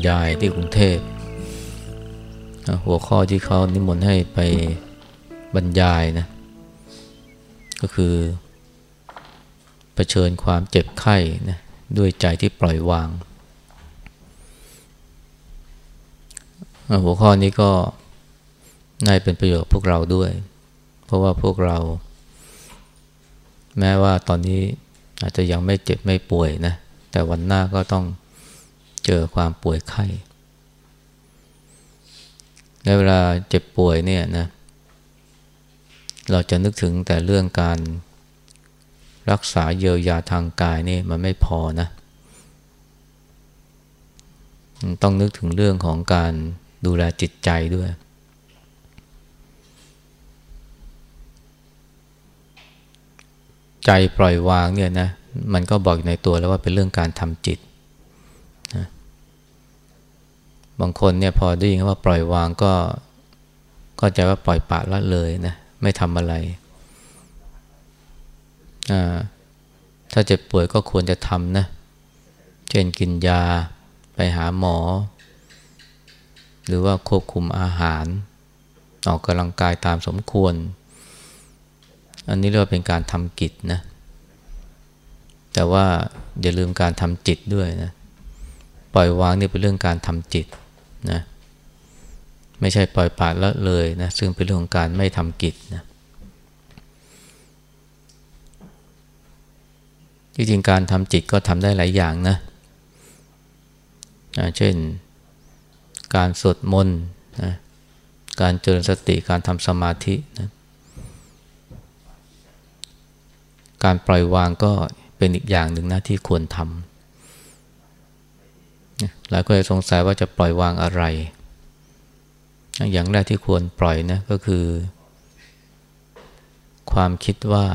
รยายที่กรุงเทพ หัวข้อที่เขานิมนต์ให้ไปบรรยายนะ ก็คือเผชิญความเจ็บไข้นะด้วยใจที่ปล่อยวาง หัวข้อนี้ก็น่าเป็นประโยชน์พวกเราด้วย เพราะว่าพวกเรา แม้ว่าตอนนี้อาจจะยังไม่เจ็บไม่ป่วยนะ แต่วันหน้าก็ต้อง เจอความป่วยไข้ในเวลาเจ็บป่วยเนี่ยนะ เราจะนึกถึงแต่เรื่องการรักษาเยียวยาทางกายนี่มันไม่พอนะ ต้องนึกถึงเรื่องของการดูแลจิตใจด้วย ใจปล่อยวางเนี่ยนะ มันก็บอกในตัวแล้วว่าเป็นเรื่องการทำจิตนะ บางคนเนี่ยพอได้ยินว่าปล่อยวางก็ก็ใจว่าปล่อยปะละเลยนะไม่ทำอะไรถ้าเจ็บป่วยก็ควรจะทำนะ เช่นกินยาไปหาหมอ หรือว่าควบคุมอาหาร ออกกำลังกายตามสมควร อันนี้เรียกว่าเป็นการทำกิจนะ แต่ว่าอย่าลืมการทำจิตด้วยนะ ปล่อยวางนี่เป็นเรื่องการทำจิต นะไม่ใช่ปล่อยปละละเลยนะซึ่งเป็นเรื่องของการไม่ทำกิจนะจริงๆการทำจิตก็ทำได้หลายอย่างนะเช่น การสวดมนต์นะการเจริญสติการทำสมาธินะการปล่อยวางก็เป็นอีกอย่างหนึ่งนะที่ควรทำ หลายคนจะสงสัยว่าจะปล่อยวางอะไร อย่างแรกที่ควรปล่อยนะก็คือ ความคิดว่า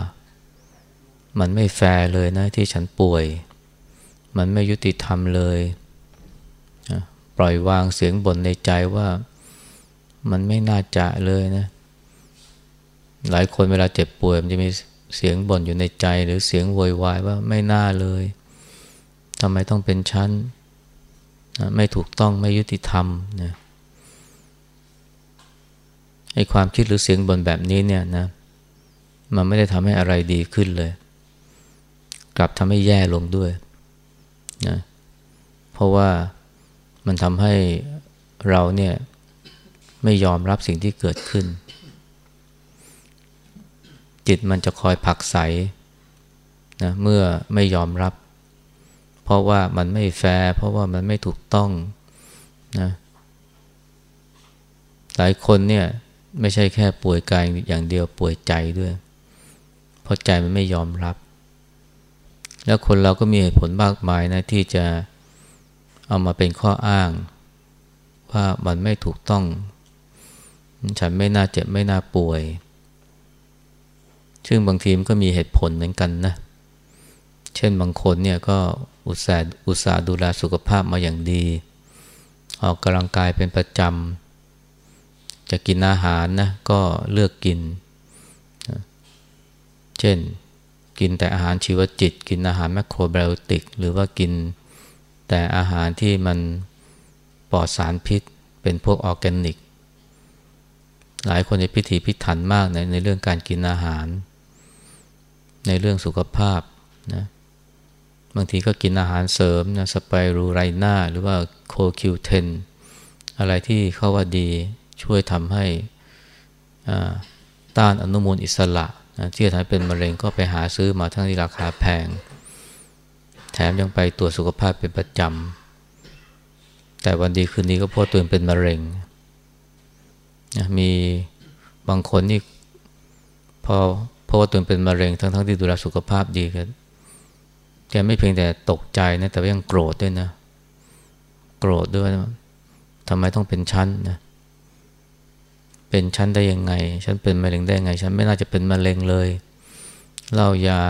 มันไม่แฟร์เลยนะที่ฉันป่วย มันไม่ยุติธรรมเลย ปล่อยวางเสียงบ่นในใจว่ามันไม่น่าจะเลยนะ หลายคนเวลาเจ็บป่วยมันจะมีเสียงบ่นอยู่ในใจ หรือเสียงโวยวายว่าไม่น่าเลยทำไมต้องเป็นชั้น ไม่ถูกต้องไม่ยุติธรรมนะไอ้ความคิดหรือเสียงบ่นแบบนี้เนี่ยนะมันไม่ได้ทำให้อะไรดีขึ้นเลย กลับทำให้แย่ลงด้วยนะเพราะว่ามันทำให้เราเนี่ยไม่ยอมรับสิ่งที่เกิดขึ้น จิตมันจะคอยผักใสนะเมื่อไม่ยอมรับ เพราะว่ามันไม่แฟร์เพราะว่ามันไม่ถูกต้องนะหลายคนเนี่ยไม่ใช่แค่ป่วยกายอย่างเดียวป่วยใจด้วย เพราะใจมันไม่ยอมรับ แล้วคนเราก็มีเหตุผลมากมายนะที่จะเอามาเป็นข้ออ้าง ว่ามันไม่ถูกต้อง ฉันไม่น่าเจ็บไม่น่าป่วย ซึ่งบางทีมันก็มีเหตุผลเหมือนกันนะ เช่นบางคนเนี่ยก็ อุตส่าห์อุตส่าห์ดูแลสุขภาพมาอย่างดี ออกกำลังกายเป็นประจำ จะกินอาหารนะก็เลือกกิน เช่นกินแต่อาหารชีวจิต กินอาหารแมคโครไบโอติก หรือว่ากินแต่อาหารที่มันปลอดสารพิษ เป็นพวกออร์แกนิก หลายคนจะพิถีพิถันมากในในเรื่องการกินอาหาร ในเรื่องสุขภาพนะ บางทีก็กินอาหารเสริมนะสไปรูไรน่าหรือว่าโคคิวเทนอะไรที่เขาว่าดีช่วยทำให้ต้านอนุมูลอิสระนะที่จะทำให้เป็นมะเร็งก็ไปหาซื้อมาทั้งที่ราคาแพง แถมยังไปตรวจสุขภาพเป็นประจำ แต่วันดีคืนนี้ก็พบตัวเองเป็นมะเร็งนะมีบางคนนี่พอเพราะว่าตัวเองเป็นมะเร็งทั้งทั้งที่ดูแลสุขภาพดีกัน แกไม่เพียงแต่ตกใจนะแต่ว่ายังโกรธด้วยนะ โกรธด้วยนะทำไมต้องเป็นชั้นนะเป็นฉันได้ยังไง ฉันเป็นมะเร็งได้ยังไง ฉันไม่น่าจะเป็นมะเร็งเลยเหล้ายา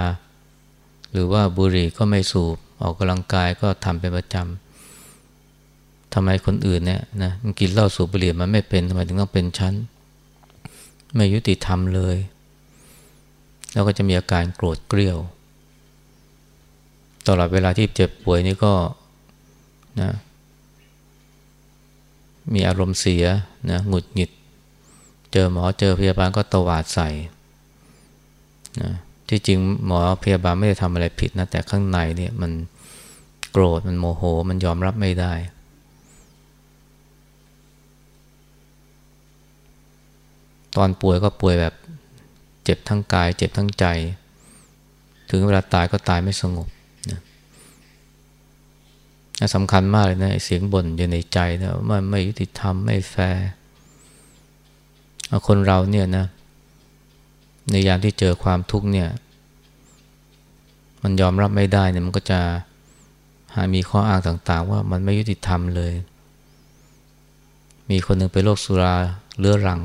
หรือว่าบุหรี่ก็ไม่สูบออกกำลังกายก็ทำเป็นประจำทำไมคนอื่นเนี่ยนะมันกินเหล้าสูบบุหรี่มันไม่เป็นทำไมถึงต้องเป็นฉันไม่ยุติธรรมเลย แล้วก็จะมีอาการโกรธเกรี้ยว ตลอดเวลาที่เจ็บป่วยนี่ก็นะมีอารมณ์เสียนะหงุดหงิด เจอหมอเจอพยาบาลก็ตวาดใส่นะที่จริงหมอพยาบาลไม่ได้ทำอะไรผิดนะ แต่ข้างในเนี่ยมันโกรธมันโมโห มันยอมรับไม่ได้ ตอนป่วยก็ป่วยแบบเจ็บทั้งกาย เจ็บทั้งใจ ถึงเวลาตายก็ตายไม่สงบ สำคัญมากเลยนะเสียงบ่นอยู่ในใจนะว่าไม่ยุติธรรมไม่แฟร์คนเราเนี่ยนะ ในยามที่เจอความทุกข์เนี่ย มันยอมรับไม่ได้เนี่ยมันก็จะหามีข้ออ้างต่าง ๆ ว่ามันไม่ยุติธรรมเลย มีคนหนึ่งไปโรคสุราเรื้อรัง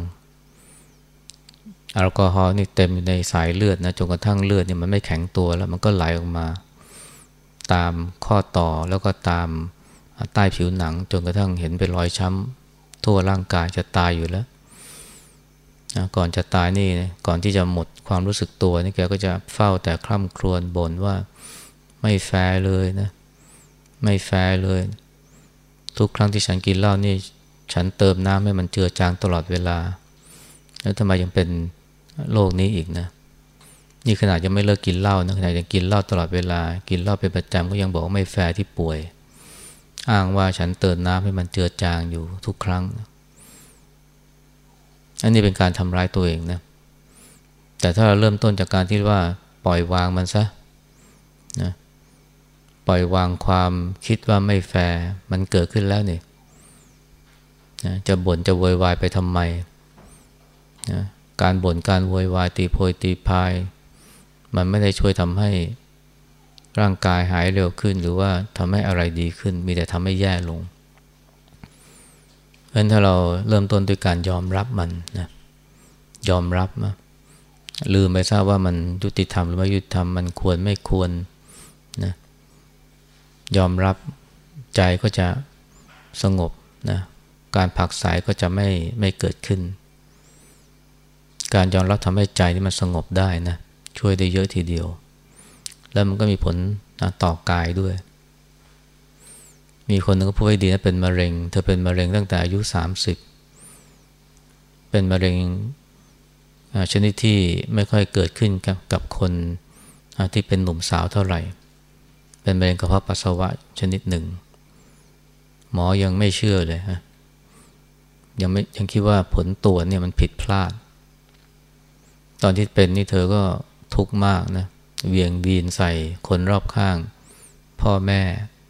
แอลกอฮอล์นี่เต็มอยู่ในสายเลือดนะจนกระทั่งเลือดเนี่ยมันไม่แข็งตัวแล้วมันก็ไหลออกมา ตามข้อต่อแล้วก็ตามใต้ผิวหนัง จนกระทั่งเห็นเป็นรอยช้ำทั่วร่างกายจะตายอยู่แล้วนะก่อนจะตายนี่ก่อนที่จะหมดความรู้สึกตัวนี่แกก็จะเฝ้าแต่คร่ำครวญบ่นว่าไม่แฟร์เลยนะไม่แฟร์เลย ทุกครั้งที่ฉันกินเหล้านี่ ฉันเติมน้ำให้มันเจือจางตลอดเวลา แล้วทำไมยังเป็นโรคนี้อีกนะ นี่ขนาดยังไม่เลิกกินเหล้านะขนาดยังกินเหล้าตลอดเวลา กินเหล้าเป็นประจำก็ยังบอกไม่แฟร์ที่ป่วย อ้างว่าฉันเติมน้ำให้มันเจือจางอยู่ทุกครั้ง อันนี้เป็นการทำร้ายตัวเองนะ แต่ถ้าเราเริ่มต้นจากการที่ว่าปล่อยวางมันซะนะปล่อยวางความคิดว่าไม่แฟร์มันเกิดขึ้นแล้วเนี่ยนะจะบ่นจะโวยวายไปทำไมนะการบ่นการโวยวายตีโพยตีพาย มันไม่ได้ช่วยทำให้ร่างกายหายเร็วขึ้น หรือว่าทำให้อะไรดีขึ้น มีแต่ทำให้แย่ลงเพราะฉะนั้นถ้าเราเริ่มต้นด้วยการยอมรับมันนะยอมรับนะลืมไปทราบว่ามันยุติธรรมหรือไม่ยุติธรรมมันควรไม่ควรนะยอมรับใจก็จะสงบนะการผักสายก็จะไม่ไม่เกิดขึ้น การยอมรับทำให้ใจนี่มันสงบได้นะ ช่วยได้เยอะทีเดียว แล้วมันก็มีผลนะต่อกายด้วย มีคนหนึ่งก็พูดไว้ดีนะเป็นมะเร็ง เธอเป็นมะเร็งตั้งแต่อายุสามสิบเป็นมะเร็งชนิดที่ไม่ค่อยเกิดขึ้นกับกับคนที่เป็นหนุ่มสาวเท่าไหร่ เป็นมะเร็งกระเพาะปัสสาวะชนิดหนึ่ง หมอยังไม่เชื่อเลยฮะยังไม่ยังคิดว่าผลตรวจเนี่ยมันผิดพลาด ตอนที่เป็นนี่เธอก็ ทุกข์มากนะเวียงวีนใส่คนรอบข้าง พ่อแม่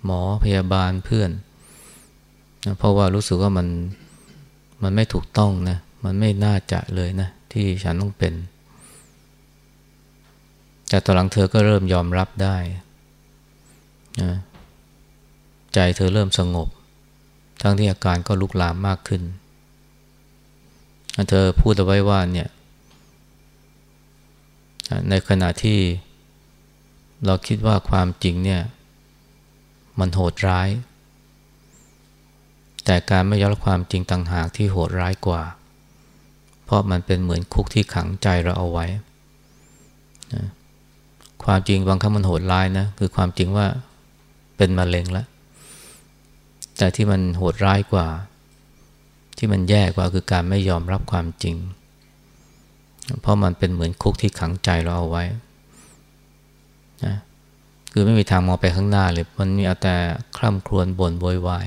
หมอพยาบาลเพื่อนนะเพราะว่ารู้สึกว่ามันมันไม่ถูกต้องนะ มันไม่น่าจะเลยนะ ที่ฉันต้องเป็น แต่ตอนหลังเธอก็เริ่มยอมรับได้นะใจเธอเริ่มสงบ ทั้งที่อาการก็ลุกลามมากขึ้น เธอพูดเอาไว้ว่าเนี่ย ในขณะที่เราคิดว่าความจริงเนี่ย มันโหดร้าย แต่การไม่ยอมรับความจริงต่างหากที่โหดร้ายกว่า เพราะมันเป็นเหมือนคุกที่ขังใจเราเอาไว้นะความจริงบางครั้งมันโหดร้ายนะคือความจริงว่าเป็นมะเร็งแล้วแต่ที่มันโหดร้ายกว่า ที่มันแย่กว่าคือการไม่ยอมรับความจริง เพราะมันเป็นเหมือนคุกที่ขังใจเราเอาไว้นะคือไม่มีทางมองไปข้างหน้าเลย มันมีแต่คร่ำครวญบ่นโวยวาย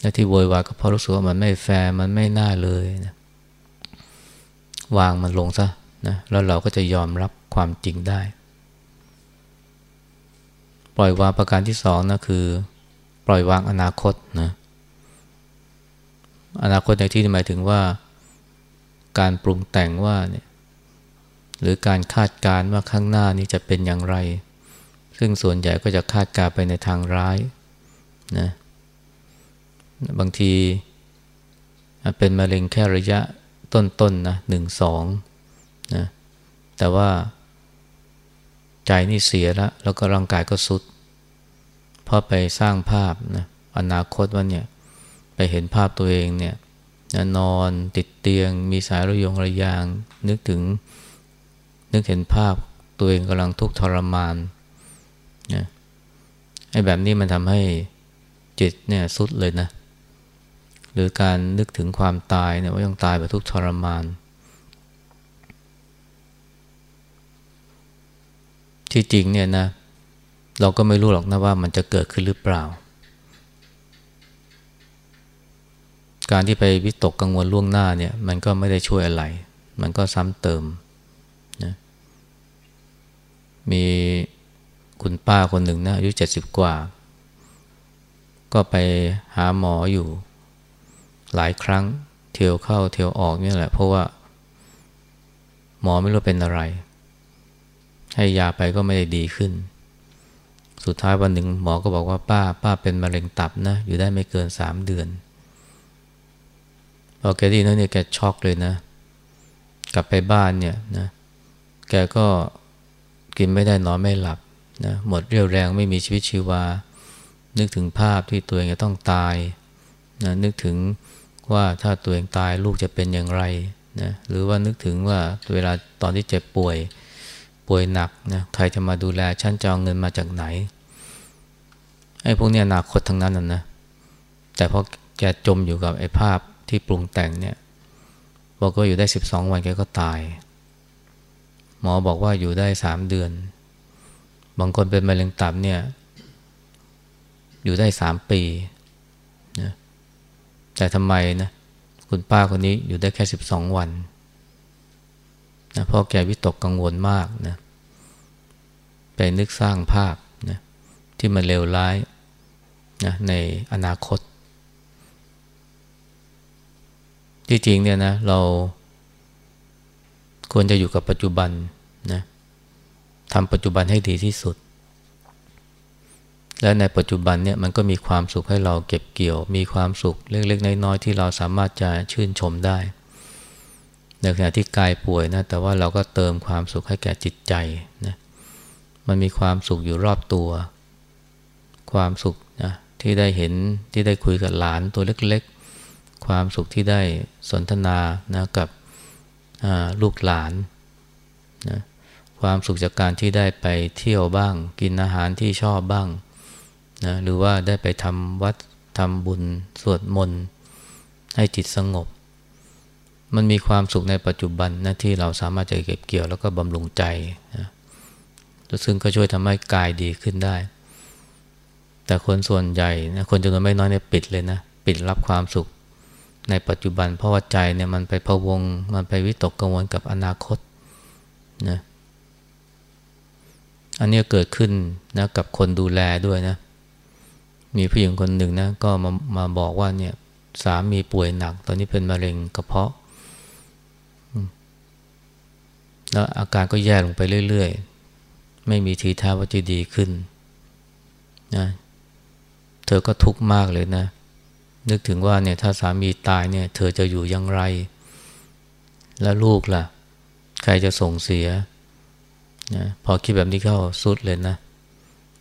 และที่โวยวายก็เพราะรู้สึกว่ามันไม่แฟร์มันไม่น่าเลยนะวางมันลงซะนะแล้วเราก็จะยอมรับความจริงได้ ปล่อยวางประการที่สองนะคือ ปล่อยวางอนาคตนะอนาคตในที่หมายถึงว่า การปรุงแต่งว่าเนี่ยหรือการคาดการณ์ว่าข้างหน้านี้จะเป็นอย่างไร ซึ่งส่วนใหญ่ก็จะคาดการไปในทางร้ายนะบางทีเป็นมะเร็งแค่ระยะต้นๆนนะหนึ่งสองนะแต่ว่าใจนี่เสียแล้ว แล้วก็ร่างกายก็สุดพอไปสร้างภาพนะอนาคตว่าเนี่ยไปเห็นภาพตัวเองเนี่ย นอนติดเตียง มีสายระยงระยาง นึกถึง นึกเห็นภาพตัวเองกำลังทุกข์ทรมานนะไอ้แบบนี้มันทำให้จิตเนี่ยสุดเลยนะ หรือการนึกถึงความตายเนี่ยว่าต้องตายแบบทุกข์ทรมาน ที่จริงเนี่ยนะ เราก็ไม่รู้หรอกนะว่ามันจะเกิดขึ้นหรือเปล่า การที่ไปวิตกกังวลล่วงหน้าเนี่ย มันก็ไม่ได้ช่วยอะไร มันก็ซ้ำเติมนะมีคุณป้าคนหนึ่งนะอายุเจ็ดสิบกว่า ก็ไปหาหมออยู่หลายครั้ง เที่ยวเข้าเที่ยวออกนี่แหละ เพราะว่า หมอไม่รู้เป็นอะไร ให้ยาไปก็ไม่ได้ดีขึ้น สุดท้ายวันหนึ่งหมอก็บอกว่าป้า ป้าเป็นมะเร็งตับนะ อยู่ได้ไม่เกินสามเดือน พอแกดีนั้นเนี่ยแกช็อกเลยนะ กลับไปบ้านเนี่ยนะแกก็กินไม่ได้นอนไม่หลับนะหมดเรี่ยวแรงไม่มีชีวิตชีวา นึกถึงภาพที่ตัวเองจะต้องตายนะนึกถึงว่าถ้าตัวเองตายลูกจะเป็นอย่างไรนะหรือว่านึกถึงว่าเวลาตอนที่เจ็บป่วยป่วยหนักนะใครจะมาดูแลฉันจะเอาเงินมาจากไหนไอ้พวกนี้อนาคตทั้งนั้นนะนะแต่พอแกจมอยู่กับไอ้ภาพ ที่ปรุงแต่งเนี่ยบอกว่าอยู่ได้สิบสองวันแกก็ตาย หมอบอกว่าอยู่ได้สามเดือน บางคนเป็นมะเร็งตับเนี่ยอยู่ได้สามปีนะแต่ทำไมนะคุณป้าคนนี้อยู่ได้แค่สิบสองวันนะเพราะแกวิตกกังวลมากนะไปนึกสร้างภาพนะที่มันเลวร้ายนะในอนาคต ที่จริงเนี่ยนะเราควรจะอยู่กับปัจจุบันนะทำปัจจุบันให้ดีที่สุด และในปัจจุบันเนี่ยมันก็มีความสุขให้เราเก็บเกี่ยว มีความสุขเล็กๆน้อยๆที่เราสามารถจะชื่นชมได้ ในขณะที่กายป่วยนะแต่ว่าเราก็เติมความสุขให้แก่จิตใจนะมันมีความสุขอยู่รอบตัว ความสุขนะที่ได้เห็นที่ได้คุยกับหลานตัวเล็กๆ ความสุขที่ได้สนทนานะกับลูกหลานนะความสุขจากการที่ได้ไปเที่ยวบ้าง กินอาหารที่ชอบบ้างนะหรือว่าได้ไปทำวัดทำบุญ สวดมนต์ ให้จิตสงบ มันมีความสุขในปัจจุบันนะที่เราสามารถจะเก็บเกี่ยวแล้วก็บำรุงใจนะซึ่งก็ช่วยทำให้กายดีขึ้นได้ แต่คนส่วนใหญ่นะคนจำนวนไม่น้อยเนี่ยปิดเลยนะ ปิดรับความสุข ในปัจจุบันเพราะว่าใจเนี่ยมันไปพะวง มันไปวิตกกังวลกับอนาคตนะอันนี้เกิดขึ้นนะกับคนดูแลด้วยนะ มีผู้หญิงคนหนึ่งนะก็มามาบอกว่าเนี่ยสามีป่วยหนัก ตอนนี้เป็นมะเร็งกระเพาะ แล้วอาการก็แย่ลงไปเรื่อยๆ ไม่มีทีท่าว่าจะดีขึ้นนะเธอก็ทุกข์มากเลยนะ นึกถึงว่าเนี่ยถ้าสามีตายเนี่ยเธอจะอยู่อย่างไร แล้วลูกล่ะ ใครจะส่งเสียนะพอคิดแบบนี้เข้าสุดเลยนะ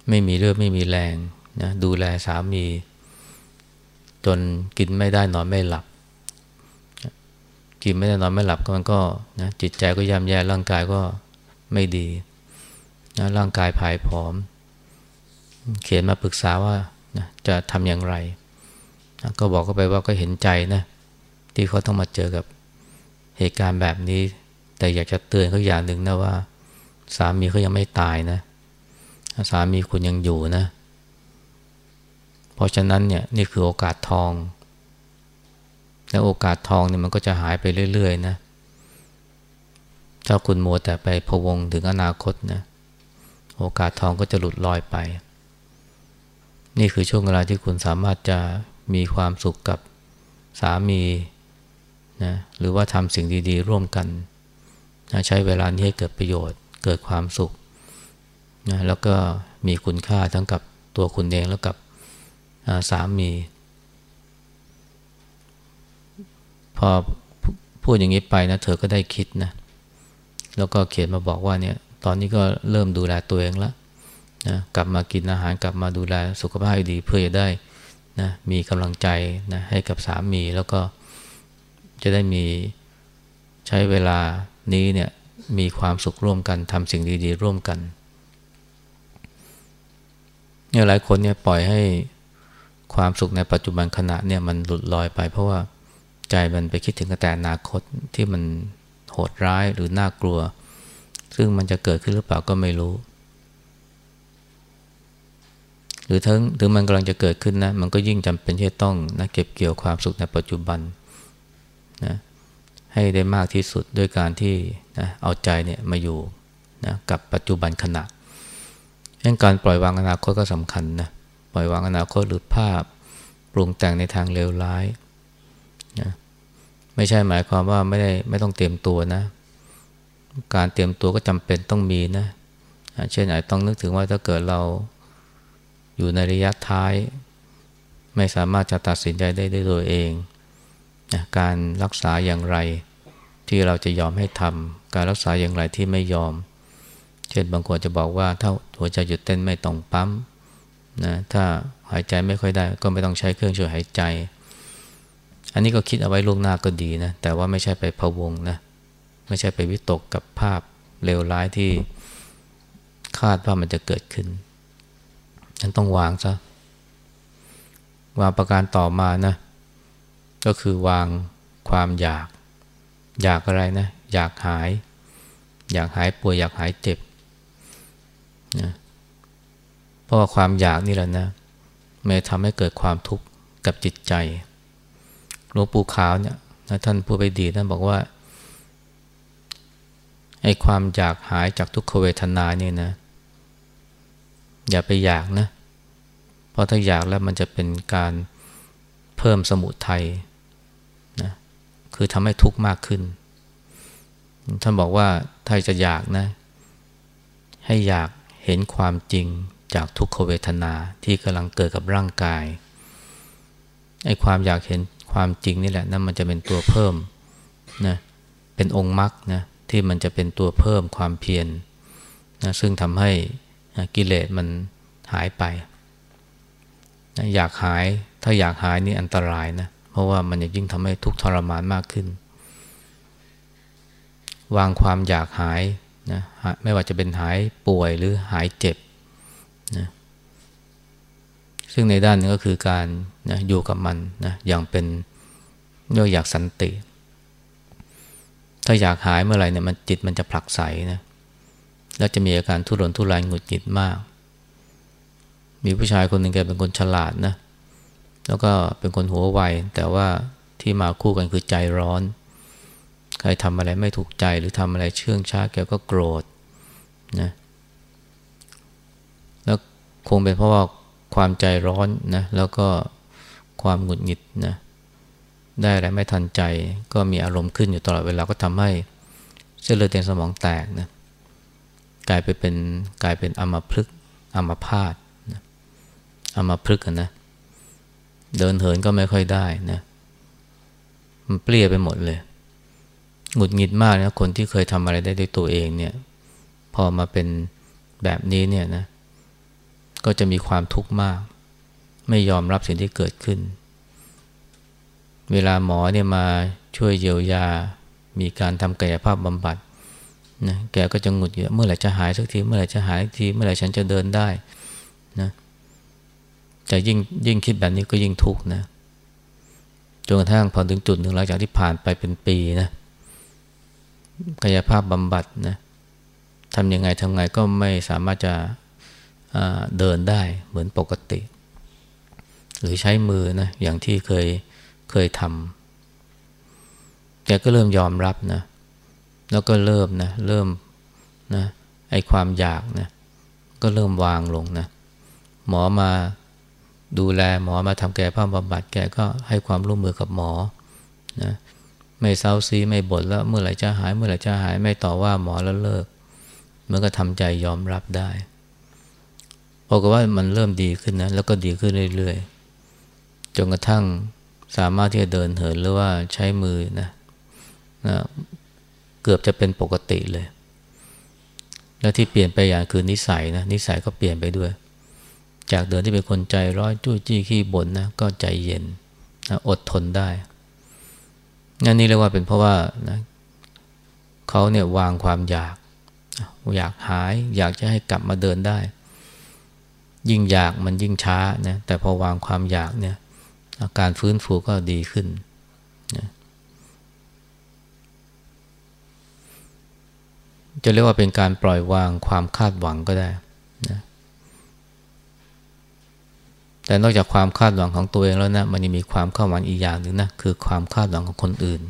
ไม่มีเลือดไม่มีแรงนะดูแลสามี จนกินไม่ได้นอนไม่หลับ กินไม่ได้นอนไม่หลับก็มันก็นะจิตใจก็ย่ำแย่ร่างกายก็ไม่ดีนะร่างกายผายผอม เขียนมาปรึกษาว่านะจะทำอย่างไร ก็บอกเขาไปว่าก็เห็นใจนะ ที่เขาต้องมาเจอกับเหตุการณ์แบบนี้ แต่อยากจะเตือนเขาอย่างหนึ่งนะว่า สามีเขายังไม่ตายนะ สามีคุณยังอยู่นะ เพราะฉะนั้นเนี่ยนี่คือโอกาสทอง และโอกาสทองเนี่ยมันก็จะหายไปเรื่อยๆนะ ถ้าคุณมัวแต่ไปพวงถึงอนาคตนะ โอกาสทองก็จะหลุดลอยไป นี่คือช่วงเวลาที่คุณสามารถจะ มีความสุขกับสามีนะหรือว่าทำสิ่งดีๆ ร่วมกันนะใช้เวลานี้ให้เกิดประโยชน์ เกิดความสุขนะแล้วก็มีคุณค่าทั้งกับตัวคุณเองแล้วกับสามี พอพูดอย่างนี้ไปนะเธอก็ได้คิดนะแล้วก็เขียนมาบอกว่าเนี่ยตอนนี้ก็เริ่มดูแลตัวเองแล้วนะกลับมากินอาหารกลับมาดูแลสุขภาพดีเพื่อจะได้ นะมีกำลังใจนะให้กับสามีแล้วก็จะได้มีใช้เวลานี้เนี่ยมีความสุขร่วมกันทำสิ่งดีๆ ร่วมกันเนี่ยหลายคนเนี่ยปล่อยให้ความสุขในปัจจุบันขณะเนี่ยมันหลุดลอยไป เพราะว่าใจมันไปคิดถึงแต่อนาคตที่มันโหดร้ายหรือน่ากลัว ซึ่งมันจะเกิดขึ้นหรือเปล่าก็ไม่รู้ หรือทั้งถึงมันกำลังจะเกิดขึ้นนะมันก็ยิ่งจำเป็นที่ต้องนะเก็บเกี่ยวความสุขในปัจจุบันนะให้ได้มากที่สุดด้วยการที่นะเอาใจเนี่ยมาอยู่นะกับปัจจุบันขณะดังการปล่อยวางอนาคตก็สำคัญนะปล่อยวางอนาคตหรือภาพปรุงแต่งในทางเลวร้ายนะไม่ใช่หมายความว่าไม่ได้ไม่ต้องเตรียมตัวนะ การเตรียมตัวก็จำเป็นต้องมีนะเช่นอาจต้องนึกถึงว่าถ้าเกิดเรา อยู่ในระยะท้าย ไม่สามารถจะตัดสินใจได้ด้วยตัวเองนะการรักษาอย่างไรที่เราจะยอมให้ทำการรักษาอย่างไรที่ไม่ยอม เช่นบางคนจะบอกว่าถ้าหัวใจหยุดเต้นไม่ต้องปั๊มนะถ้าหายใจไม่ค่อยได้ก็ไม่ต้องใช้เครื่องช่วยหายใจ อันนี้ก็คิดเอาไว้ล่วงหน้าก็ดีนะแต่ว่าไม่ใช่ไปพะวงนะไม่ใช่ไปวิตกกับภาพเลวร้ายที่คาดว่ามันจะเกิดขึ้น ฉันต้องวางซะวางประการต่อมานะ ก็คือวางความอยาก อยากอะไรนะ อยากหาย อยากหายป่วย อยากหายเจ็บนะเพราะว่าความอยากนี่แหละนะมันทำให้เกิดความทุกข์กับจิตใจหลวงปู่ขาวเนี่ยนะท่านผู้ไปดีท่านบอกว่าไอ้ความอยากหายจากทุกขเวทนานี่นะ อย่าไปอยากนะ เพราะถ้าอยากแล้วมันจะเป็นการเพิ่มสมุทัยนะคือทำให้ทุกข์มากขึ้น ท่านบอกว่าถ้าจะอยากนะ ให้อยากเห็นความจริงจากทุกขเวทนาที่กำลังเกิดกับร่างกายไอ้ความอยากเห็นความจริงนี่แหละนั่นมันจะเป็นตัวเพิ่มนะเป็นองค์มรรคนะที่มันจะเป็นตัวเพิ่มความเพียรนะซึ่งทำให้ กิเลสมันหายไป อยากหายถ้าอยากหายนี่อันตรายนะ เพราะว่ามันจะยิ่งทำให้ทุกข์ทรมานมากขึ้น วางความอยากหายนะไม่ว่าจะเป็นหายป่วยหรือหายเจ็บนะซึ่งในด้านนึงก็คือการนะอยู่กับมันนะอย่างเป็นเรื่องอยากสันติ ถ้าอยากหายเมื่อไหร่เนี่ยมันจิตมันจะผลักไสนะ แล้วจะมีอาการทุรนทุรายหงุดหงิดมาก มีผู้ชายคนหนึ่งแกเป็นคนฉลาดนะ แล้วก็เป็นคนหัวไว แต่ว่าที่มาคู่กันคือใจร้อน ใครทำอะไรไม่ถูกใจหรือทำอะไรเชื่องช้าแกก็โกรธนะแล้วคงเป็นเพราะว่าความใจร้อนนะ แล้วก็ความหงุดหงิดนะ ได้อะไรไม่ทันใจ ก็มีอารมณ์ขึ้นอยู่ตลอดเวลาก็ทำให้เส้นเลือดในสมองแตกนะ กลายไปเป็นกลายเป็นอัมพฤกอัมพาตนะอัมพฤกนะ เดินเหินก็ไม่ค่อยได้นะมันเปรี้ยไปหมดเลย หงุดหงิดมากนะคนที่เคยทำอะไรได้ด้วยตัวเองเนี่ย พอมาเป็นแบบนี้เนี่ยนะ ก็จะมีความทุกข์มาก ไม่ยอมรับสิ่งที่เกิดขึ้น เวลาหมอเนี่ยมาช่วยเยียวยา มีการทำกายภาพบำบัด นะแกก็จะหงุดหงิดเมื่อไหร่จะหายสักทีเมื่อไหร่จะหายสักทีเมื่อไหร่ฉันจะเดินได้นะจะยิ่งยิ่งคิดแบบนี้ก็ยิ่งทุกข์นะจนกระทั่งพอถึงจุดหนึ่งหลังจากที่ผ่านไปเป็นปีนะกายภาพบำบัดนะทำยังไงทำไงก็ไม่สามารถจะเดินได้เหมือนปกติ หรือใช้มือนะอย่างที่เคยเคยทำแกก็เริ่มยอมรับนะ แล้วก็เริ่มนะเริ่มนะไอความอยากนะก็เริ่มวางลงนะหมอมาดูแลหมอมาทำแก้ผ้าบำบัดแกก็ให้ความร่วมมือกับหมอนะไม่เศร้าซีไม่บ่นแล้วเมื่อไหร่จะหาย เมื่อไหร่จะหายไม่ต่อว่าหมอแล้วเลิกมันก็ทำใจยอมรับได้บอกว่ามันเริ่มดีขึ้นนะแล้วก็ดีขึ้นเรื่อยๆจนกระทั่งสามารถที่จะเดินเหินหรือว่าใช้มือนะนะ เกือบจะเป็นปกติเลย แล้วที่เปลี่ยนไปอย่างคือนิสัยนะนิสัยก็เปลี่ยนไปด้วย จากเดิมที่เป็นคนใจร้อนจู้จี้ขี้บ่นนะก็ใจเย็นนะอดทนได้นั่นนี่เรียกว่าเป็นเพราะว่านะเขาเนี่ยวางความอยาก อยากหายอยากจะให้กลับมาเดินได้ ยิ่งอยากมันยิ่งช้านะแต่พอวางความอยากเนี่ยอาการฟื้นฟูก็ดีขึ้นนะ จะเรียกว่าเป็นการปล่อยวางความคาดหวังก็ได้นะแต่นอกจากความคาดหวังของตัวเองแล้วนะมันยังมีความคาดหวังอีกอย่างหนึ่งนะคือความคาดหวังของคนอื่น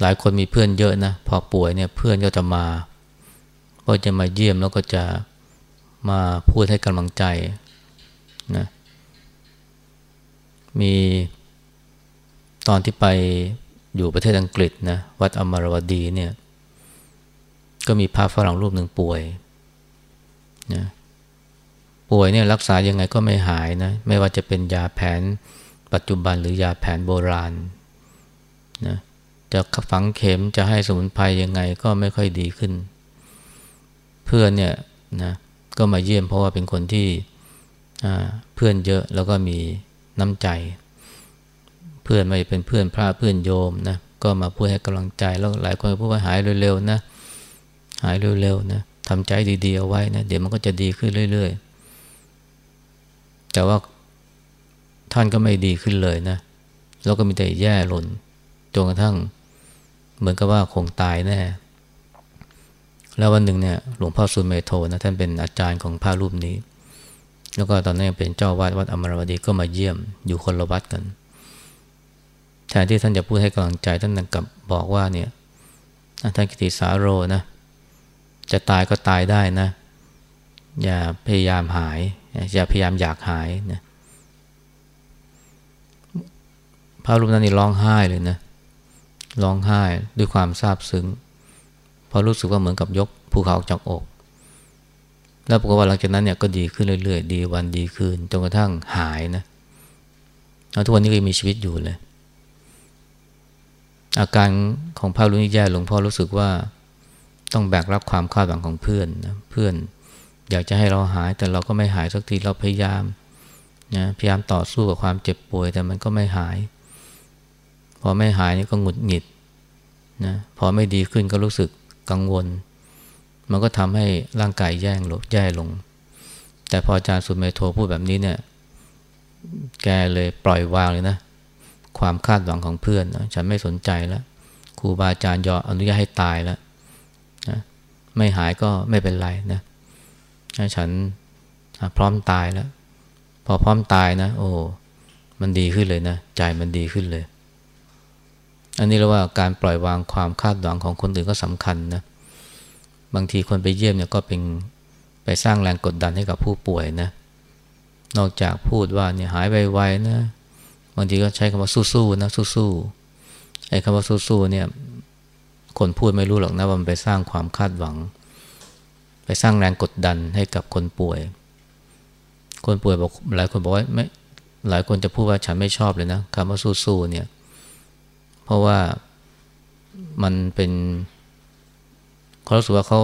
หลายคนมีเพื่อนเยอะนะพอป่วยเนี่ยเพื่อนก็จะมาก็จะมาเยี่ยมแล้วก็จะมาพูดให้กำลังใจนะมีตอนที่ไปอยู่ประเทศอังกฤษนะวัดอมรวดีเนี่ย ก็มีพระฝรั่งรูปหนึ่งป่วยนะป่วยเนี่ยรักษายังไงก็ไม่หายนะไม่ว่าจะเป็นยาแผนปัจจุบันหรือยาแผนโบราณนะจะฝังเข็มจะให้สมุนไพรยังไงก็ไม่ค่อยดีขึ้น เพื่อนเนี่ยนะก็มาเยี่ยมเพราะว่าเป็นคนที่เพื่อนเยอะแล้วก็มีน้ำใจ เพื่อนไม่เป็นเพื่อนพระเพื่อนโยมนะก็มาพูดให้กำลังใจแล้วหลายคนพูดว่าหายเร็วๆนะ หายเร็วๆนะทำใจดีๆเอาไว้นะเดี๋ยวมันก็จะดีขึ้นเรื่อย ๆ แต่ว่าท่านก็ไม่ดีขึ้นเลยนะแล้วก็มีแต่แย่หล่นจนกระทั่ง เหมือนกับว่าคงตายแน่แล้ววันหนึ่งเนี่ยหลวงพ่อสุนเมโทนะท่านเป็นอาจารย์ของพระรูปนี้ แล้วก็ตอนนั้นเป็นเจ้าวาดวัดอมรวดีก็มาเยี่ยมอยู่คนละวัดกันแทนที่ท่านจะพูดให้กำลังใจท่านกลับบอกว่าเนี่ยท่านกิติสาโรนะ จะตายก็ตายได้นะ อย่าพยายามหาย อย่าพยายามอยากหายนะพระรูปนั้นนี่ร้องไห้เลยนะร้องไห้ด้วยความซาบซึ้งพอรู้สึกว่าเหมือนกับยกภูเขาออกจากอก แล้วปรากฏว่าหลังจากนั้นเนี่ยก็ดีขึ้นเรื่อยๆ ดีวันดีคืนจนกระทั่งหายนะแล้วทุกวันนี้ก็มีชีวิตอยู่เลย อาการของพระรุ่นนี้แย่หลวงพ่อรู้สึกว่า ต้องแบกรับความคาดหวังของเพื่อนนะเพื่อนอยากจะให้เราหายแต่เราก็ไม่หายสักทีเราพยายามนะพยายามต่อสู้กับความเจ็บป่วยแต่มันก็ไม่หาย พอไม่หายนี่ก็หงุดหงิดนะพอไม่ดีขึ้นก็รู้สึกกังวล มันก็ทำให้ร่างกายแย่งลงแย่ลง แต่พออาจารย์สุเมโทพูดแบบนี้เนี่ย แกเลยปล่อยวางเลยนะ ความคาดหวังของเพื่อนนะฉันไม่สนใจแล้วครูบาอาจารย์ยออนุญาตให้ตายแล้ว นะไม่หายก็ไม่เป็นไรนะฉันพร้อมตายแล้ว พอพร้อมตายนะ โอ้ มันดีขึ้นเลยนะใจมันดีขึ้นเลย อันนี้เรียกว่าการปล่อยวางความคาดหวังของคนอื่นก็สำคัญนะบางทีคนไปเยี่ยมเนี่ยก็เป็นไปสร้างแรงกดดันให้กับผู้ป่วยนะ นอกจากพูดว่าเนี่ยหายไวๆนะบางทีก็ใช้คำว่าสู้ๆนะสู้ๆไอ้คำว่าสู้ๆเนี่ย คนพูดไม่รู้หรอกนะว่ามันไปสร้างความคาดหวัง ไปสร้างแรงกดดันให้กับคนป่วย คนป่วยบอกหลายคนบอกว่าไม่หลายคนจะพูดว่าฉันไม่ชอบเลยนะคำว่าสู้ๆเนี่ย เพราะว่ามันเป็นเขารู้สึกว่าเขา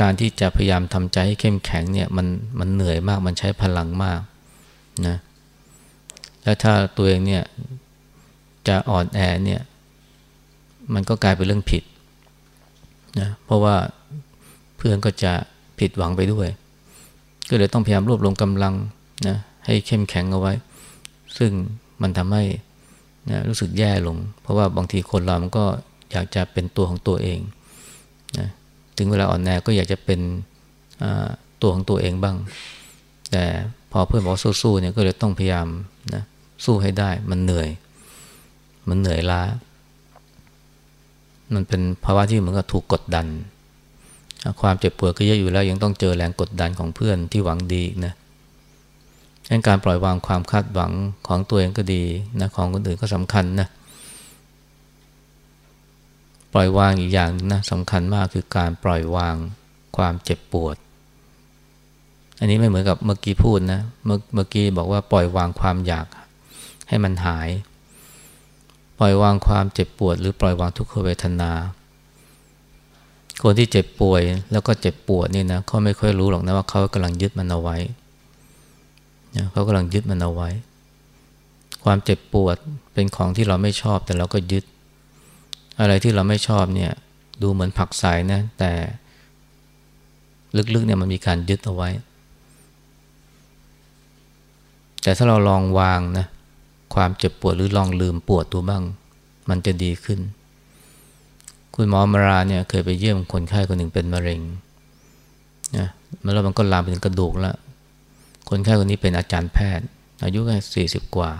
การที่จะพยายามทำใจให้เข้มแข็งเนี่ยมันมันเหนื่อยมากมันใช้พลังมากนะแล้วถ้าตัวเองเนี่ยจะอ่อนแอเนี่ย มันก็กลายเป็นเรื่องผิดนะเพราะว่าเพื่อนก็จะผิดหวังไปด้วย ก็เลยต้องพยายามรวบรวมกำลังนะให้เข้มแข็งเอาไว้ ซึ่งมันทำให้นะรู้สึกแย่ลง เพราะว่าบางทีคนเรามันก็อยากจะเป็นตัวของตัวเองนะถึงเวลาอ่อนแอก็อยากจะเป็นตัวของตัวเองบ้าง แต่พอเพื่อนบอกสู้ๆเนี่ยก็เลยต้องพยายามนะสู้ให้ได้มันเหนื่อย มันเหนื่อยล้า มันเป็นภาวะที่เหมือนกับถูกกดดัน ความเจ็บปวดก็เยอะอยู่แล้วยังต้องเจอแรงกดดันของเพื่อนที่หวังดีนะดังการปล่อยวางความคาดหวังของตัวเองก็ดีนะของคนอื่นก็สำคัญนะปล่อยวางอีกอย่างนะสำคัญมากคือการปล่อยวางความเจ็บปวด อันนี้ไม่เหมือนกับเมื่อกี้พูดนะเมื่อเมื่อกี้บอกว่าปล่อยวางความอยากให้มันหาย ปล่อยวางความเจ็บปวด หรือปล่อยวางทุกขเวทนา คนที่เจ็บป่วยแล้วก็เจ็บปวดนี่นะเขาไม่ค่อยรู้หรอกนะว่าเขากำลังยึดมันเอาไว้นะเขากำลังยึดมันเอาไว้ ความเจ็บปวดเป็นของที่เราไม่ชอบแต่เราก็ยึด อะไรที่เราไม่ชอบเนี่ยดูเหมือนผักใสนะแต่ลึกๆเนี่ยมันมีการยึดเอาไว้ แต่ถ้าเราลองวางนะ ความเจ็บปวดหรือลองลืมปวดตัวบ้าง มันจะดีขึ้น คุณหมอมาราเนี่ยเคยไปเยี่ยมคนไข้คนหนึ่งเป็นมะเร็งนะแล้วมันก็ลามไปถึงกระดูกแล้ว คนไข้คนนี้เป็นอาจารย์แพทย์ อายุแค่สี่สิบกว่า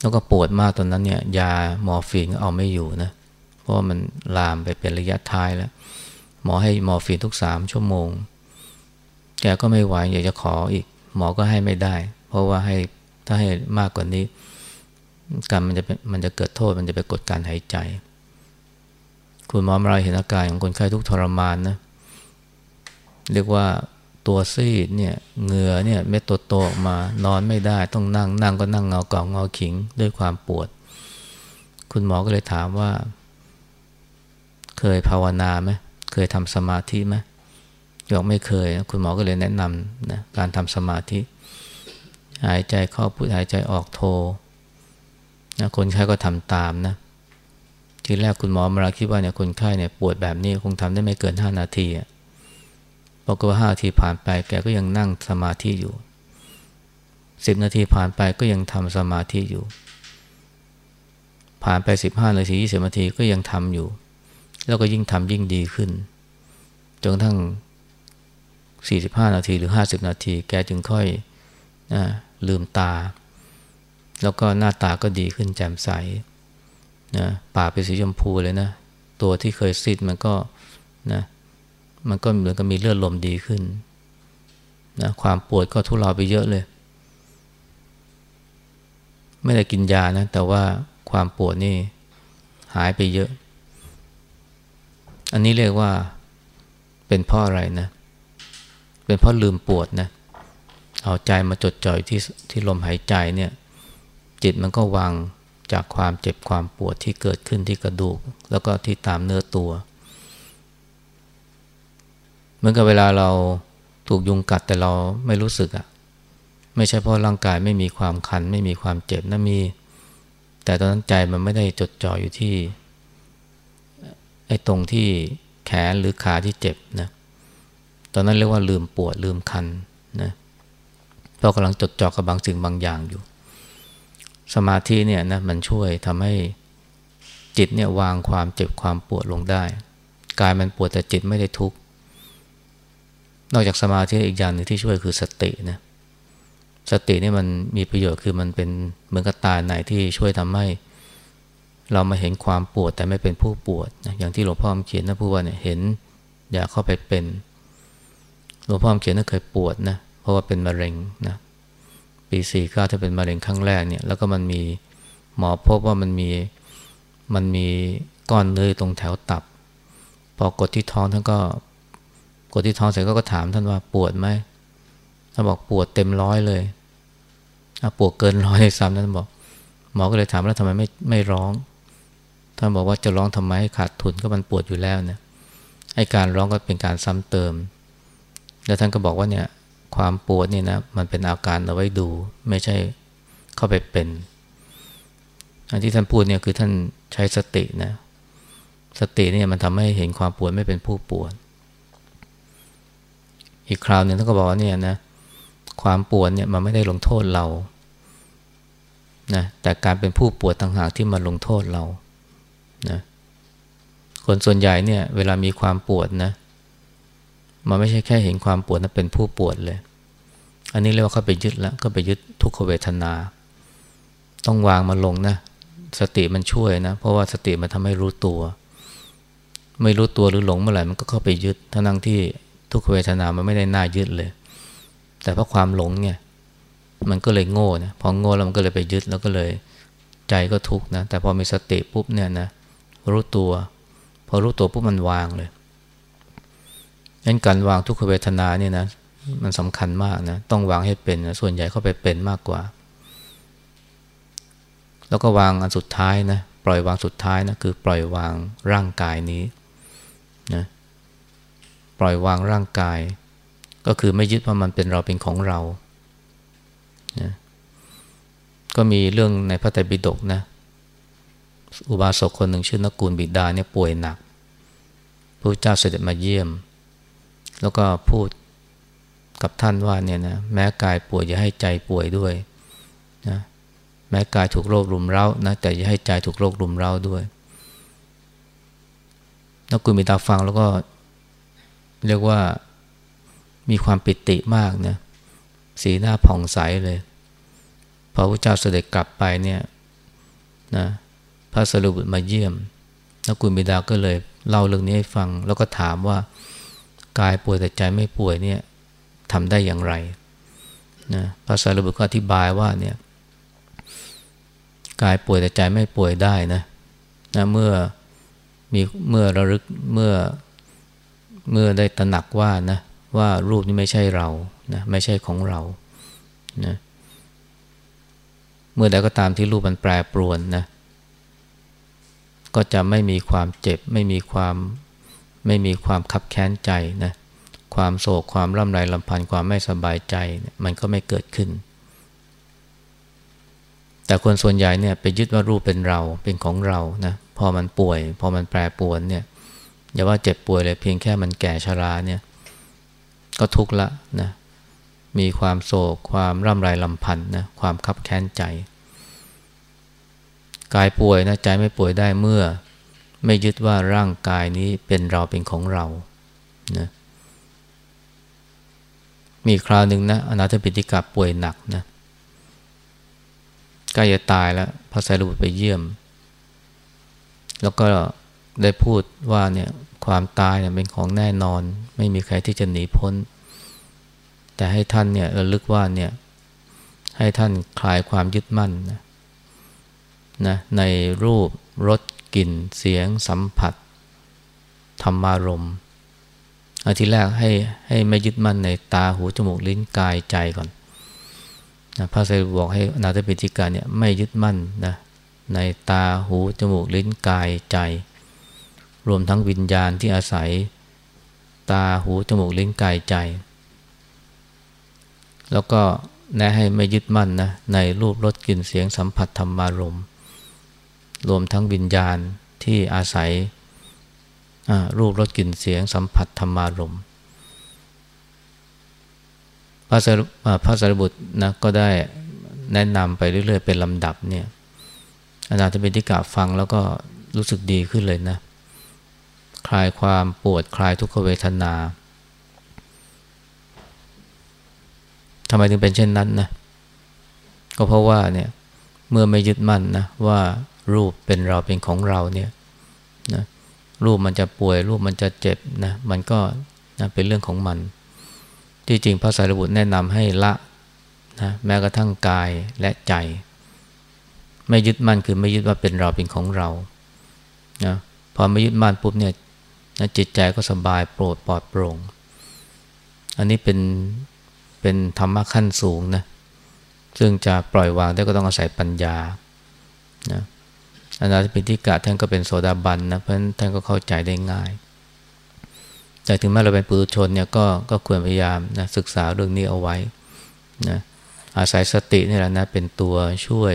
แล้วก็ปวดมากตอนนั้นเนี่ย ยามอร์ฟีนก็เอาไม่อยู่นะ เพราะว่ามันลามไปเป็นระยะท้ายแล้ว หมอให้มอร์ฟีนทุกสามชั่วโมง แกก็ไม่ไหวอยากจะขออีก หมอก็ให้ไม่ได้ เพราะว่าให้ ถ้าให้มากกว่านี้การมันจะมันจะเกิดโทษมันจะไปกดการหายใจ คุณหมอมาเห็นอาการของคนไข้ทุกทรมานนะเรียกว่าตัวซีดเนี่ยเหงื่อเนี่ยเม็ดโตๆออกมานอนไม่ได้ต้องนั่งนั่งก็นั่งเงาเก่าเงาขิงด้วยความปวด คุณหมอก็เลยถามว่า เคยภาวนาไหมเคยทำสมาธิไหมยกไม่เคย คุณหมอก็เลยแนะนำนะการทำสมาธิ หายใจเข้าพุทหายใจออกโทนะคนไข้ก็ทำตามนะทีแรกคุณหมอมาคิดว่าเนี่ยคนไข้เนี่ยปวดแบบนี้คงทำได้ไม่เกินห้านาทีอะปรากฏว่าห้านาทีผ่านไปแกก็ยังนั่งสมาธิอยู่สิบนาทีผ่านไปก็ยังทำสมาธิอยู่ ผ่านไปสิบห้านาทียี่สิบนาทีก็ยังทำอยู่ แล้วก็ยิ่งทำยิ่งดีขึ้นจนกระทั่งสี่สิบห้านาทีหรือห้าสิบนาที แกจึงค่อยอ ลืมตา แล้วก็หน้าตาก็ดีขึ้นแจ่มใสนะปากเป็นสีชมพูเลยนะ ตัวที่เคยซีดมันก็นะมันก็เหมือนกับมีเลือดลมดีขึ้นนะความปวดก็ทุเลาไปเยอะเลย ไม่ได้กินยานะ แต่ว่าความปวดนี่หายไปเยอะ อันนี้เรียกว่าเป็นเพราะอะไรนะ เป็นเพราะลืมปวดนะเเอาใจมาจดจ่อยที่ที่ลมหายใจเนี่ยจิตมันก็วางจากความเจ็บความปวดที่เกิดขึ้นที่กระดูก แล้วก็ที่ตามเนื้อตัว เหมือนกับเวลาเราถูกยุงกัดแต่เราไม่รู้สึกอะ่ะไม่ใช่เพราะร่างกายไม่มีความคัน ไม่มีความเจ็บนะมี แต่ตอนนั้นใจมันไม่ได้จดจ่ออยู่ที่ไอ้ตรงที่แขนหรือขาที่เจ็บนะตอนนั้นเรียกว่าลืมปวดลืมคันนะเพรากำลังจดจ่อกับบางสิ่งบางอย่างอยู่ สมาธิเนี่ยนะมันช่วยทำให้จิตเนี่ยวางความเจ็บความปวดลงได้กายมันปวดแต่จิตไม่ได้ทุกข์นอกจากสมาธิอีกอย่างหนึ่งที่ช่วยคือสตินะสตินี่มันมีประโยชน์คือมันเป็นเหมือนกับตาไหนที่ช่วยทำให้ เรามาเห็นความปวดแต่ไม่เป็นผู้ปวดนะอย่างที่หลวงพ่อเขียนนะผู้ว่าเนี่ยเห็นอย่าเข้าไปเป็นหลวงพ่อเขียนน่าเคยปวดนะ เพราะว่าเป็นมะเร็งนะปีสี่เก้าถ้าเป็นมะเร็งครั้งแรกเนี่ยแล้วก็มันมีหมอพบว่ามันมีมันมีก้อนเนื้อตรงแถวตับ พอกดที่ท้องท่านก็กดที่ท้องเสร็จก็ถามท่านว่าปวดไหมท่านบอกปวดเต็มร้อยเลยปวดเกินร้อยซ้ำท่านบอกหมอก็เลยถามแล้วทำไมไม่ไม่ร้อง ท่านบอกว่าจะร้องทำไมขาดทุนก็มันปวดอยู่แล้วเนี่ยไอการร้องก็เป็นการซ้ำเติม แล้วท่านก็บอกว่าเนี่ย ความปวดนี่นะมันเป็นอาการเอาไว้ดู ไม่ใช่เข้าไปเป็น อันที่ท่านพูดเนี่ยคือท่านใช้สตินะ สติเนี่ยมันทำให้เห็นความปวดไม่เป็นผู้ปวด อีกคราวหนึ่งท่านก็บอกว่าเนี่ยนะความปวดเนี่ยมันไม่ได้ลงโทษเรานะแต่การเป็นผู้ปวดต่างหากที่มาลงโทษเรานะคนส่วนใหญ่เนี่ยเวลามีความปวดนะ มันไม่ใช่แค่เห็นความปวดนะเป็นผู้ปวดเลย อันนี้เรียกว่าเขาไปยึดแล้วก็ไปยึดทุกขเวทนา ต้องวางมาลงนะ สติมันช่วยนะ เพราะว่าสติมันทำให้รู้ตัว ไม่รู้ตัวหรือหลงเมื่อไหร่มันก็เข้าไปยึดทั้งที่ทุกเวทนามันไม่ได้น่ายึดเลย แต่เพราะความหลงเนี่ยมันก็เลยโง่นะพอโง่แล้วมันก็เลยไปยึดแล้วก็เลยใจก็ทุกข์นะ แต่พอมีสติปุ๊บเนี่ยนะรู้ตัว พอรู้ตัวปุ๊บมันวางเลย งั้นการวางทุกขเวทนาเนี่ยนะมันสำคัญมากนะต้องวางให้เป็นนะส่วนใหญ่เข้าไปเป็นมากกว่า แล้วก็วางอันสุดท้ายนะปล่อยวางสุดท้ายนะคือปล่อยวางร่างกายนี้นะปล่อยวางร่างกาย ก็คือไม่ยึดว่ามันเป็นเราเป็นของเรานะก็มีเรื่องในพระไตรปิฎกนะอุบาสกคนหนึ่งชื่อนกุลบิดาเนี่ยป่วยหนักพระเจ้าเสด็จมาเยี่ยม แล้วก็พูดกับท่านว่าเนี่ยนะแม้กายป่วยอย่าให้ใจป่วยด้วยนะแม้กายถูกโรครุมเร้านะแต่อย่าให้ใจถูกโรครุมเร้าด้วยแล้วกุมิตาฟังแล้วก็เรียกว่ามีความปิติมากนะสีหน้าผ่องใสเลยพอพระเจ้าเสด็จกลับไปเนี่ยนะพระสรุปมาเยี่ยมแล้วกุมิดาก็เลยเล่าเรื่องนี้ให้ฟัง แล้วก็ถามว่า กายป่วยแต่ใจไม่ป่วยเนี่ยทำได้อย่างไรนะพระสารีบุตรก็อธิบายว่าเนี่ยกายป่วยแต่ใจไม่ป่วยได้นะนะเมื่อมีเมื่อระลึกเมื่อเมื่อได้ตระหนักว่านะว่ารูปนี้ไม่ใช่เรานะไม่ใช่ของเรานะเมื่อใดก็ตามที่รูปมันแปรปรวนนะก็จะไม่มีความเจ็บ ไม่มีความ ไม่มีความคับแค้นใจนะความโศกความร่ำไรลำพันธ์ความไม่สบายใจ มันก็ไม่เกิดขึ้น แต่คนส่วนใหญ่เนี่ยไปยึดว่ารูปเป็นเราเป็นของเรานะพอมันป่วย พอมันแปรปวนเนี่ยอย่าว่าเจ็บป่วยเลยเพียงแค่มันแก่ชราเนี่ย ก็ทุกข์ละนะมีความโศกความร่ำไรลำพันธ์นะความคับแค้นใจ กายป่วยนะใจไม่ป่วยได้เมื่อ ไม่ยึดว่าร่างกายนี้เป็นเราเป็นของเรานะมีคราวหนึ่งนะอนาถปิฎกะป่วยหนักนะใกล้จะตายแล้วพระไตรปิฎกไปเยี่ยม แล้วก็ได้พูดว่าเนี่ยความตายเนี่ยเป็นของแน่นอน ไม่มีใครที่จะหนีพ้น แต่ให้ท่านเนี่ยระลึกว่าเนี่ยให้ท่านคลายความยึดมั่นนะนะในรูปรส กลิ่น เสียง สัมผัส ธรรมารมณ์อันที่แรกให้ให้ไม่ยึดมั่นในตาหูจมูกลิ้นกายใจก่อนนะพระเสด็จบอกให้นาถปิฎกาเนี่ยไม่ยึดมั่นนะในตาหูจมูกลิ้นกายใจ รวมทั้งวิญญาณที่อาศัย ตาหูจมูกลิ้นกายใจ แล้วก็แนะให้ไม่ยึดมั่นนะในรูปรสกลิ่นเสียงสัมผัสธรรมารมณ์ รวมทั้งวิญญาณที่อาศัยรูปรสกลิ่นเสียงสัมผัสธรรมารมพระสรพระสารีบุตรนะก็ได้แนะนำไปเรื่อยๆ เป็นลำดับเนี่ยอาจารย์จะเป็นที่กาฟังแล้วก็รู้สึกดีขึ้นเลยนะ คลายความปวดคลายทุกขเวทนาทำไมถึงเป็นเช่นนั้นนะ ก็เพราะว่าเนี่ยเมื่อไม่ยึดมั่นนะว่า รูปเป็นเราเป็นของเราเนี่ยนะรูปมันจะป่วย รูปมันจะเจ็บนะมันก็นะเป็นเรื่องของมัน ที่จริงพระสารีบุตรแนะนำให้ละนะแม้กระทั่งกายและใจ ไม่ยึดมั่นคือไม่ยึดว่าเป็นเราเป็นของเรานะพอไม่ยึดมั่นปุ๊บเนี่ยนะจิตใจก็สบายโปรดปลอดโปร่ง อันนี้เป็นเป็นธรรมะขั้นสูงนะซึ่งจะปล่อยวางได้ก็ต้องอาศัยปัญญานะ อนาถปิฎกะท่านก็เป็นโสดาบันนะเพราะท่านก็เข้าใจได้ง่าย แต่ถึงแม้เราเป็นปุถุชนเนี่ยก็ก็ควรพยายามนะศึกษาเรื่องนี้เอาไว้นะอาศัยสตินี่แหละนะเป็นตัวช่วย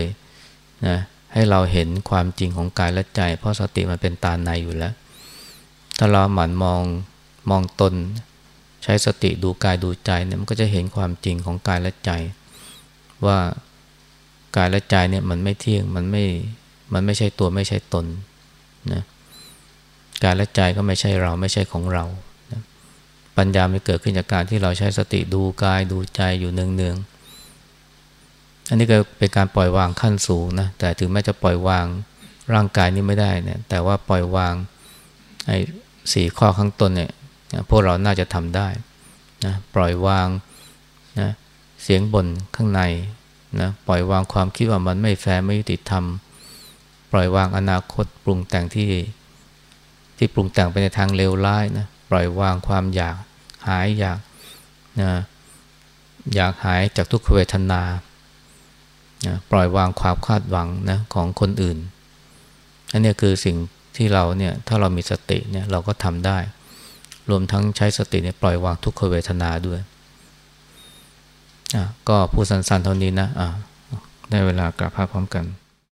นะให้เราเห็นความจริงของกายและใจ เพราะสติมันเป็นตาในอยู่แล้ว ถ้าเราหมั่นมองมองตน ใช้สติดูกายดูใจเนี่ยมันก็จะเห็นความจริงของกายและใจ ว่ากายและใจเนี่ยมันไม่เที่ยงมันไม่ มันไม่ใช่ตัวไม่ใช่ตนนะกายและใจก็ไม่ใช่เราไม่ใช่ของเรานะปัญญาไม่เกิดขึ้นจากการที่เราใช้สติดูกายดูใจอยู่เนืองๆอันนี้ก็เป็นการปล่อยวางขั้นสูงนะแต่ถึงแม้จะปล่อยวางร่างกายนี้ไม่ได้เนี่ยแต่ว่าปล่อยวางไอ้สี่ข้อข้างต้นเนี่ยพวกเราน่าจะทำได้นะปล่อยวางนะเสียงบ่นข้างในนะปล่อยวางความคิดว่ามันไม่แฟร์ไม่ยุติธรรม ปล่อยวางอนาคตปรุงแต่งที่ที่ปรุงแต่งไปในทางเลวร้ายนะปล่อยวางความอยากหายอยากนะอยากหายจากทุกขเวทนานะปล่อยวางความคาดหวังนะของคนอื่นอันนี้คือสิ่งที่เราเนี่ยถ้าเรามีสติเนี่ยเราก็ทำได้ รวมทั้งใช้สติเนี่ยปล่อยวางทุกขเวทนาด้วยอะก็พูดสั้นๆเท่านี้นะอะได้เวลากลับภาพพร้อมกัน